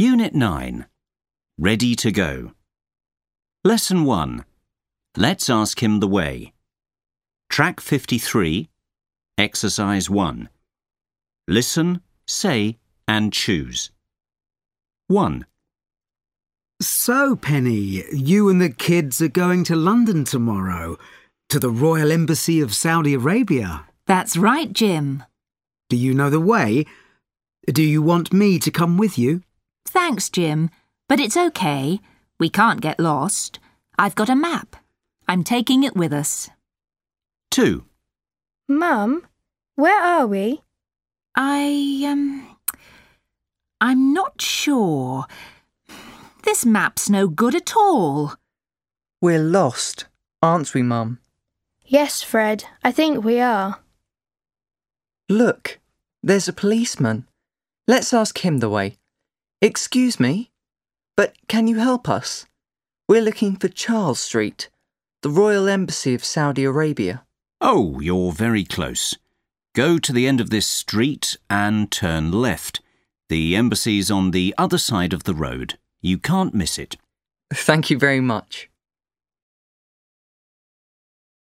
Unit 9. Ready to go. Lesson 1. Let's ask him the way. Track 53. Exercise 1. Listen, say, and choose. 1. So, Penny, you and the kids are going to London tomorrow, to the Royal Embassy of Saudi Arabia. That's right, Jim. Do you know the way? Do you want me to come with you? Thanks, Jim, but it's okay. We can't get lost. I've got a map. I'm taking it with us. 2. Mum, where are we? I, um. I'm not sure. This map's no good at all. We're lost, aren't we, Mum? Yes, Fred, I think we are. Look, there's a policeman. Let's ask him the way. Excuse me, but can you help us? We're looking for Charles Street, the Royal Embassy of Saudi Arabia. Oh, you're very close. Go to the end of this street and turn left. The embassy's on the other side of the road. You can't miss it. Thank you very much.